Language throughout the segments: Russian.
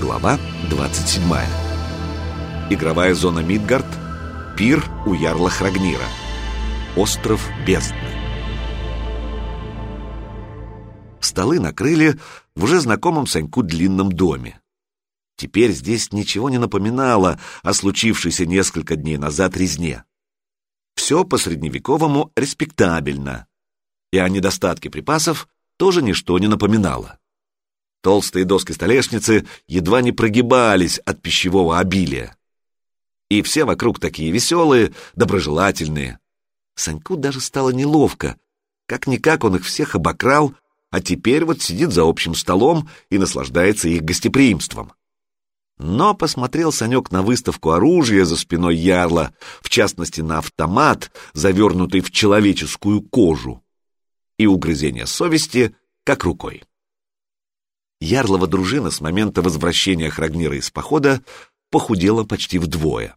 Глава 27. Игровая зона Мидгард. Пир у Ярла Храгнира. Остров бездны. Столы накрыли в уже знакомом Саньку длинном доме. Теперь здесь ничего не напоминало о случившейся несколько дней назад резне. Все по-средневековому респектабельно, и о недостатке припасов тоже ничто не напоминало. Толстые доски столешницы едва не прогибались от пищевого обилия. И все вокруг такие веселые, доброжелательные. Саньку даже стало неловко. Как-никак он их всех обокрал, а теперь вот сидит за общим столом и наслаждается их гостеприимством. Но посмотрел Санек на выставку оружия за спиной ярла, в частности на автомат, завернутый в человеческую кожу, и угрызение совести как рукой. Ярлова дружина с момента возвращения Храгнира из похода похудела почти вдвое.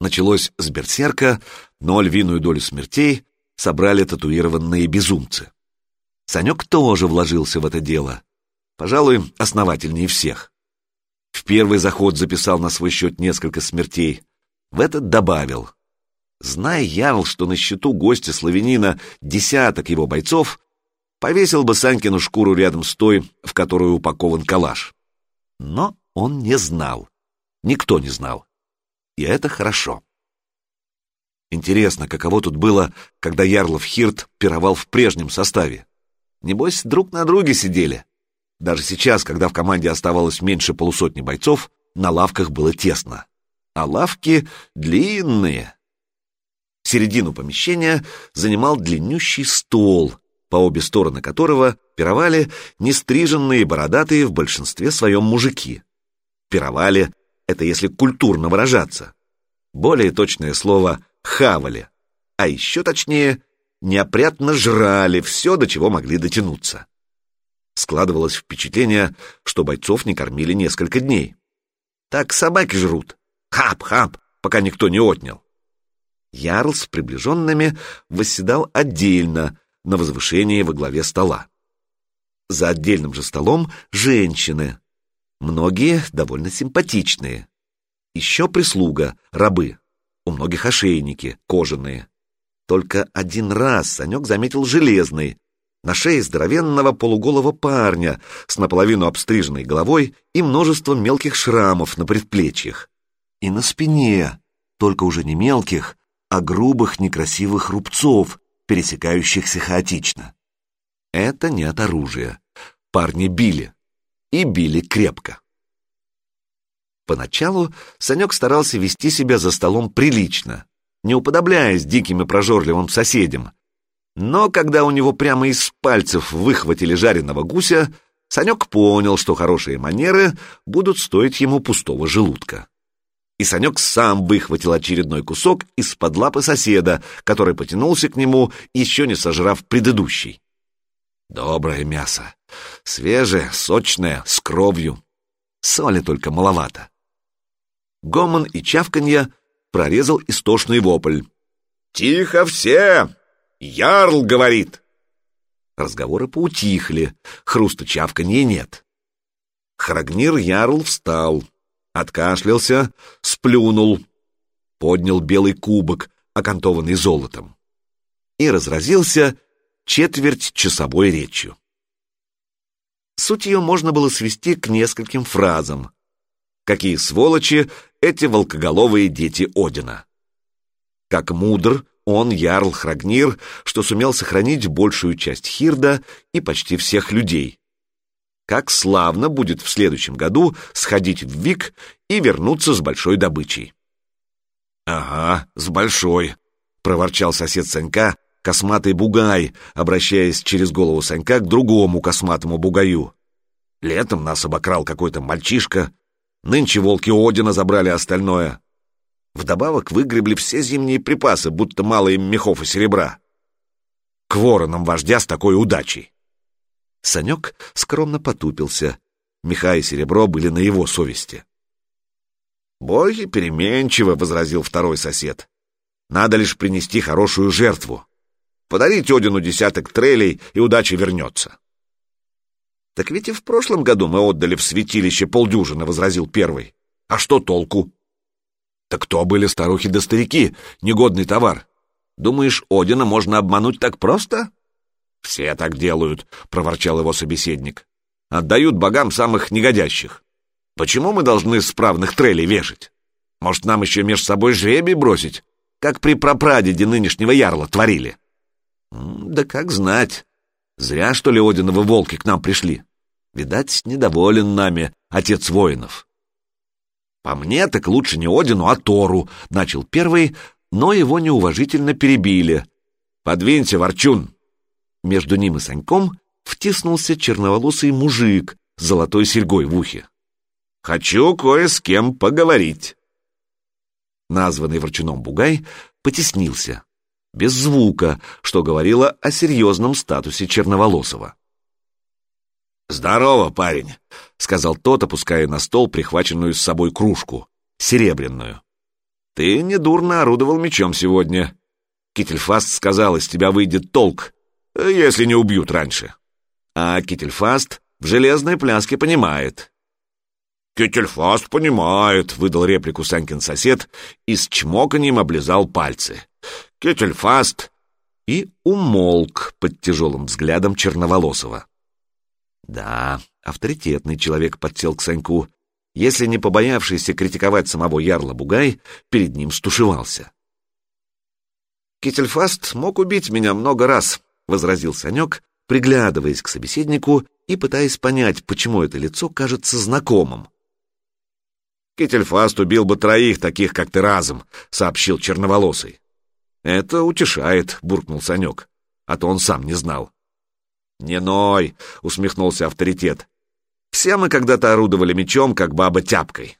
Началось с берсерка, но львиную долю смертей собрали татуированные безумцы. Санек тоже вложился в это дело, пожалуй, основательнее всех. В первый заход записал на свой счет несколько смертей, в этот добавил. Зная Ярл, что на счету гостя славянина десяток его бойцов, повесил бы Санькину шкуру рядом с той, в которую упакован калаш. Но он не знал. Никто не знал. И это хорошо. Интересно, каково тут было, когда Ярлов Хирт пировал в прежнем составе. Небось, друг на друге сидели. Даже сейчас, когда в команде оставалось меньше полусотни бойцов, на лавках было тесно. А лавки длинные. Середину помещения занимал длиннющий стол, по обе стороны которого пировали нестриженные бородатые в большинстве своем мужики. Пировали — это если культурно выражаться. Более точное слово «хавали», а еще точнее неопрятно жрали все, до чего могли дотянуться. Складывалось впечатление, что бойцов не кормили несколько дней. Так собаки жрут. Хап-хап, пока никто не отнял. Ярл с приближенными восседал отдельно, на возвышении во главе стола. За отдельным же столом женщины. Многие довольно симпатичные. Еще прислуга, рабы. У многих ошейники, кожаные. Только один раз Санек заметил железный, на шее здоровенного полуголого парня с наполовину обстриженной головой и множеством мелких шрамов на предплечьях. И на спине, только уже не мелких, а грубых некрасивых рубцов, пересекающихся хаотично. Это не от оружия. Парни били. И били крепко. Поначалу Санек старался вести себя за столом прилично, не уподобляясь диким и прожорливым соседям. Но когда у него прямо из пальцев выхватили жареного гуся, Санек понял, что хорошие манеры будут стоить ему пустого желудка. И Санек сам выхватил очередной кусок из-под лапы соседа, который потянулся к нему, еще не сожрав предыдущий. Доброе мясо. Свежее, сочное, с кровью. Соли только маловато. Гомон и чавканье прорезал истошный вопль. «Тихо все! Ярл говорит!» Разговоры поутихли, хруста чавканья нет. Храгнир Ярл встал, откашлялся, сплюнул, поднял белый кубок, окантованный золотом, и разразился четверть часовой речью. Суть ее можно было свести к нескольким фразам. Какие сволочи эти волкоголовые дети Одина! Как мудр он, Ярл Храгнир, что сумел сохранить большую часть Хирда и почти всех людей. Как славно будет в следующем году сходить в Вик и вернуться с большой добычей. «Ага, с большой», — проворчал сосед Санька, косматый бугай, обращаясь через голову Санька к другому косматому бугаю. Летом нас обокрал какой-то мальчишка, нынче волки Одина забрали остальное. Вдобавок выгребли все зимние припасы, будто мало им мехов и серебра. К воронам вождя с такой удачей. Санек скромно потупился. Меха и серебро были на его совести. «Боги переменчиво», — возразил второй сосед. «Надо лишь принести хорошую жертву. Подарить Одину десяток трелей, и удача вернется». Так ведь и в прошлом году мы отдали в святилище полдюжины, — возразил первый. А что толку? Так кто были старухи да старики, негодный товар? Думаешь, Одина можно обмануть так просто? Все так делают, — проворчал его собеседник. Отдают богам самых негодящих. Почему мы должны справных трелей вешать? Может, нам еще меж собой жребий бросить, как при прапрадеде нынешнего ярла творили? Да как знать. Зря, что ли, Одиновы волки к нам пришли. Видать, недоволен нами отец воинов. По мне, так лучше не Одину, а Тору, начал первый, но его неуважительно перебили. Подвинься, ворчун. Между ним и Саньком втиснулся черноволосый мужик с золотой серьгой в ухе. «Хочу кое с кем поговорить». Названный ворчуном бугай потеснился, без звука, что говорило о серьезном статусе Черноволосова. «Здорово, парень», — сказал тот, опуская на стол прихваченную с собой кружку, серебряную. «Ты недурно орудовал мечом сегодня. Кительфаст сказал, из тебя выйдет толк, если не убьют раньше. А Кительфаст в железной пляске понимает». «Кительфаст понимает», — выдал реплику Санькин сосед и с чмоканьем облизал пальцы. «Кительфаст!» И умолк под тяжелым взглядом Черноволосова. Да, авторитетный человек подсел к Саньку, если не побоявшийся критиковать самого Ярла Бугай, перед ним стушевался. «Кительфаст мог убить меня много раз», — возразил Санек, приглядываясь к собеседнику и пытаясь понять, почему это лицо кажется знакомым. «Кительфаст убил бы троих таких, как ты разом», — сообщил черноволосый. «Это утешает», — буркнул Санек, а то он сам не знал. «Не ной!» — усмехнулся авторитет. «Все мы когда-то орудовали мечом, как баба тяпкой».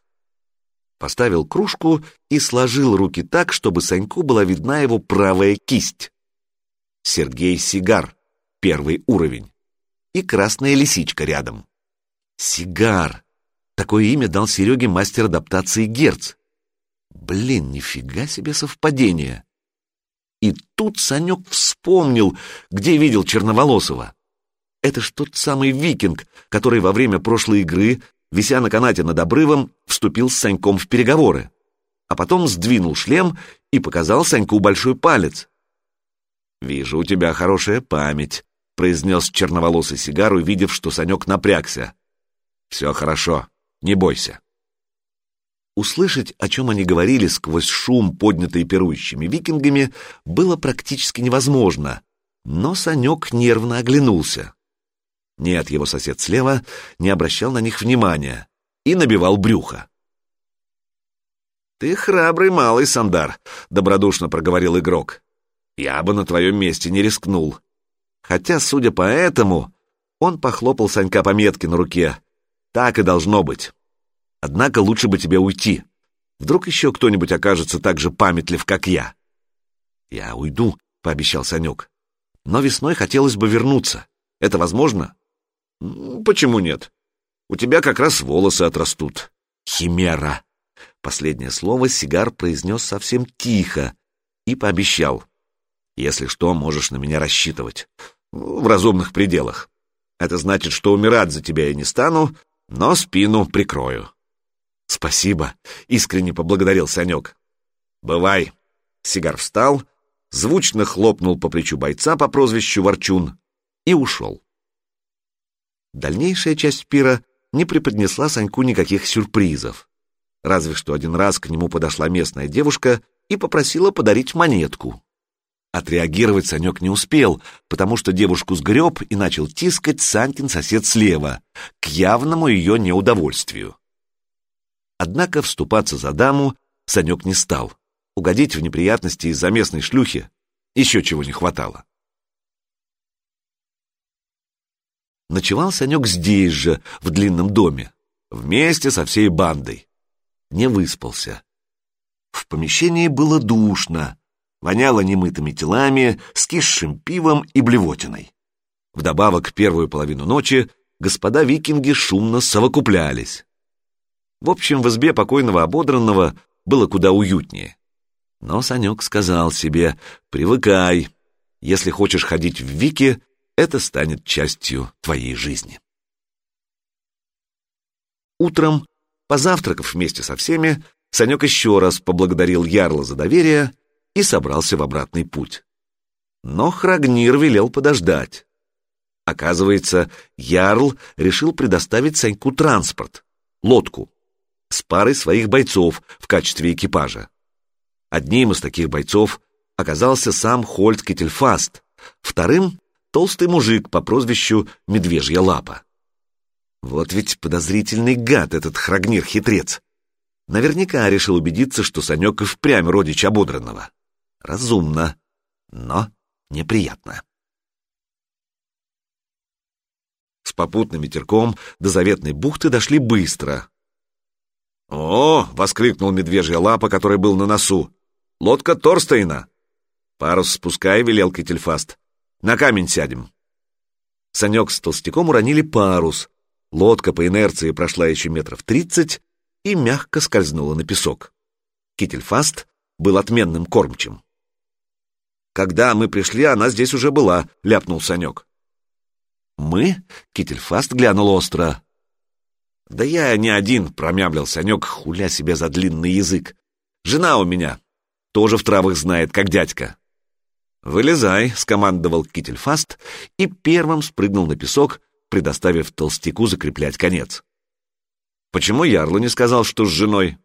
Поставил кружку и сложил руки так, чтобы Саньку была видна его правая кисть. Сергей Сигар, первый уровень. И красная лисичка рядом. Сигар. Такое имя дал Сереге мастер адаптации Герц. Блин, нифига себе совпадение. И тут Санек вспомнил, где видел Черноволосова. Это ж тот самый викинг, который во время прошлой игры, вися на канате над обрывом, вступил с Саньком в переговоры, а потом сдвинул шлем и показал Саньку большой палец. «Вижу, у тебя хорошая память», — произнес черноволосый сигар, увидев, что Санек напрягся. «Все хорошо, не бойся». Услышать, о чем они говорили сквозь шум, поднятый пирующими викингами, было практически невозможно, но Санек нервно оглянулся. Нет, его сосед слева не обращал на них внимания и набивал брюхо. «Ты храбрый малый, Сандар», — добродушно проговорил игрок. «Я бы на твоем месте не рискнул. Хотя, судя по этому, он похлопал Санька по метке на руке. Так и должно быть. Однако лучше бы тебе уйти. Вдруг еще кто-нибудь окажется так же памятлив, как я». «Я уйду», — пообещал Санек. «Но весной хотелось бы вернуться. Это возможно?» «Почему нет? У тебя как раз волосы отрастут». «Химера!» Последнее слово Сигар произнес совсем тихо и пообещал. «Если что, можешь на меня рассчитывать. В разумных пределах. Это значит, что умирать за тебя я не стану, но спину прикрою». «Спасибо», — искренне поблагодарил Санек. «Бывай». Сигар встал, звучно хлопнул по плечу бойца по прозвищу Ворчун и ушел. Дальнейшая часть пира не преподнесла Саньку никаких сюрпризов. Разве что один раз к нему подошла местная девушка и попросила подарить монетку. Отреагировать Санек не успел, потому что девушку сгреб и начал тискать Санькин сосед слева, к явному ее неудовольствию. Однако вступаться за даму Санек не стал. Угодить в неприятности из-за местной шлюхи еще чего не хватало. Ночевал Санек здесь же, в длинном доме, вместе со всей бандой. Не выспался. В помещении было душно, воняло немытыми телами, скисшим пивом и блевотиной. Вдобавок, первую половину ночи господа викинги шумно совокуплялись. В общем, в избе покойного ободранного было куда уютнее. Но Санек сказал себе, привыкай, если хочешь ходить в вики, это станет частью твоей жизни. Утром, позавтракав вместе со всеми, Санек еще раз поблагодарил Ярла за доверие и собрался в обратный путь. Но Храгнир велел подождать. Оказывается, Ярл решил предоставить Саньку транспорт, лодку, с парой своих бойцов в качестве экипажа. Одним из таких бойцов оказался сам Хольт Кительфаст, вторым — толстый мужик по прозвищу Медвежья Лапа. Вот ведь подозрительный гад этот Храгнир-хитрец. Наверняка решил убедиться, что Санек и впрямь родич ободранного. Разумно, но неприятно. С попутным ветерком до заветной бухты дошли быстро. «О!» — воскликнул медвежья лапа, который был на носу. «Лодка Торстейна!» «Парус спускай», — велел Кительфаст. «На камень сядем». Санек с толстяком уронили парус, Лодка по инерции прошла еще метров тридцать и мягко скользнула на песок. Кительфаст был отменным кормчим. «Когда мы пришли, она здесь уже была», — ляпнул Санек. «Мы?» — Кительфаст глянул остро. «Да я не один», — промямлил Санек, хуля себе за длинный язык. «Жена у меня. Тоже в травах знает, как дядька». «Вылезай», — скомандовал Кительфаст и первым спрыгнул на песок, предоставив толстяку закреплять конец. «Почему Ярлу не сказал, что с женой?»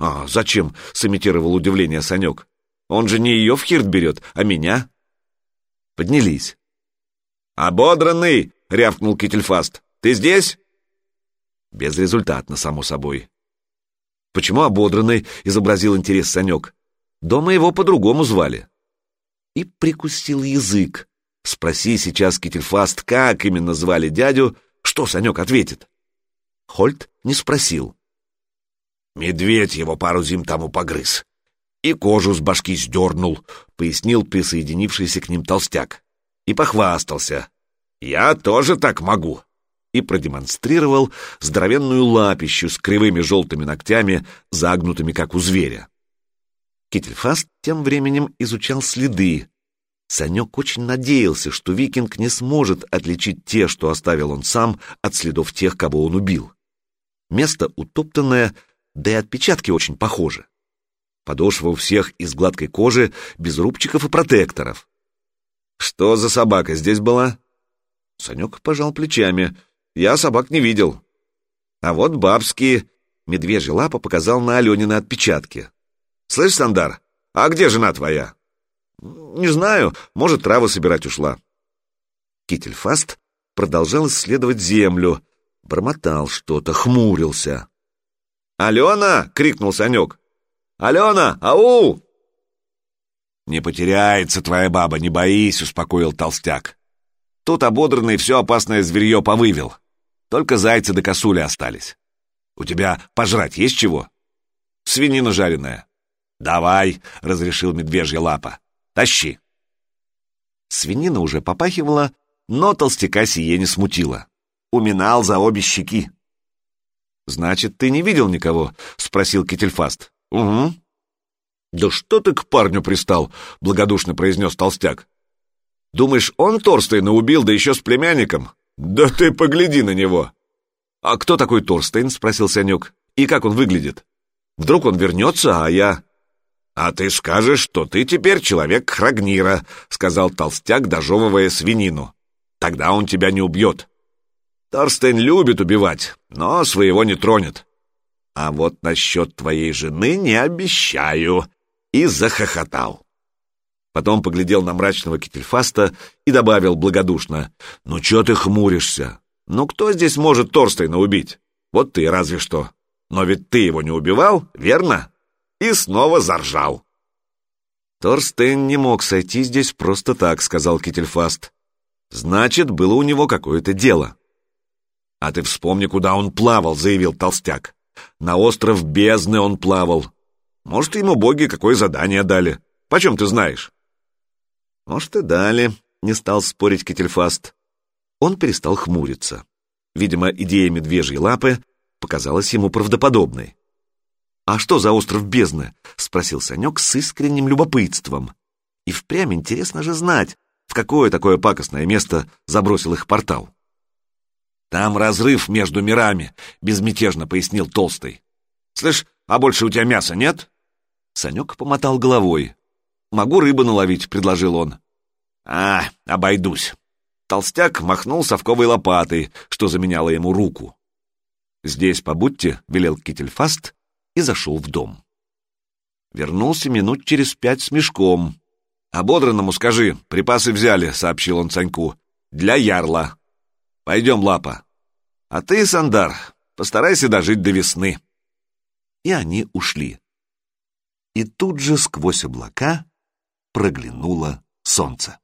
«А, зачем?» — сымитировал удивление Санек. «Он же не ее в хирт берет, а меня». Поднялись. «Ободранный!» — рявкнул Кительфаст. «Ты здесь?» Безрезультатно, само собой. «Почему ободранный?» — изобразил интерес Санек. «Дома его по-другому звали». И прикусил язык. Спроси сейчас Кительфаст, как именно звали дядю, что Санек ответит. Хольт не спросил. Медведь его пару зим тому погрыз. И кожу с башки сдернул, пояснил присоединившийся к ним толстяк. И похвастался. Я тоже так могу. И продемонстрировал здоровенную лапищу с кривыми желтыми ногтями, загнутыми, как у зверя. Кительфаст тем временем изучал следы, Санек очень надеялся, что викинг не сможет отличить те, что оставил он сам, от следов тех, кого он убил. Место утоптанное, да и отпечатки очень похожи. Подошва у всех из гладкой кожи, без рубчиков и протекторов. «Что за собака здесь была?» Санек пожал плечами. «Я собак не видел». «А вот бабские...» Медвежья лапа показал на Аленины отпечатки. «Слышь, Сандар, а где жена твоя?» Не знаю, может, травы собирать ушла. Кительфаст продолжал исследовать землю, бормотал что-то, хмурился. «Алена!» — крикнул Санек. «Алена! Ау!» «Не потеряется твоя баба, не боись», — успокоил толстяк. Тут ободранный все опасное зверье повывел. Только зайцы да косули остались. У тебя пожрать есть чего? Свинина жареная. «Давай», — разрешил медвежья лапа. Тащи!» Свинина уже попахивала, но толстяка сие не смутило. Уминал за обе щеки. «Значит, ты не видел никого?» — спросил Кительфаст. «Угу». «Да что ты к парню пристал?» — благодушно произнес толстяк. «Думаешь, он Торстейна убил, да еще с племянником? Да ты погляди на него!» «А кто такой Торстейн?» — спросил Санек. «И как он выглядит? Вдруг он вернется, а я...» «А ты скажешь, что ты теперь человек Храгнира», — сказал толстяк, дожевывая свинину. «Тогда он тебя не убьет. Торстен любит убивать, но своего не тронет. А вот насчет твоей жены не обещаю». И захохотал. Потом поглядел на мрачного Кительфаста и добавил благодушно. «Ну чё ты хмуришься? Ну кто здесь может Торстейна убить? Вот ты разве что. Но ведь ты его не убивал, верно?» и снова заржал. «Торстен не мог сойти здесь просто так», — сказал Кительфаст. «Значит, было у него какое-то дело». «А ты вспомни, куда он плавал», — заявил толстяк. «На остров бездны он плавал. Может, ему боги какое задание дали. Почем ты знаешь?» «Может, и дали», — не стал спорить Кительфаст. Он перестал хмуриться. Видимо, идея медвежьей лапы показалась ему правдоподобной. «А что за остров бездны?» — спросил Санек с искренним любопытством. И впрямь интересно же знать, в какое такое пакостное место забросил их портал. Там разрыв между мирами, безмятежно пояснил Толстый. Слышь, а больше у тебя мяса нет? Санек помотал головой. Могу рыбы наловить, предложил он. А, обойдусь. Толстяк махнул совковой лопатой, что заменяло ему руку. «Здесь побудьте», — велел Кительфаст и зашел в дом. Вернулся минут через пять с мешком. «Ободранному скажи, припасы взяли», — сообщил он Саньку. «Для ярла. Пойдем, Лапа. А ты, Сандар, постарайся дожить до весны». И они ушли. И тут же сквозь облака проглянуло солнце.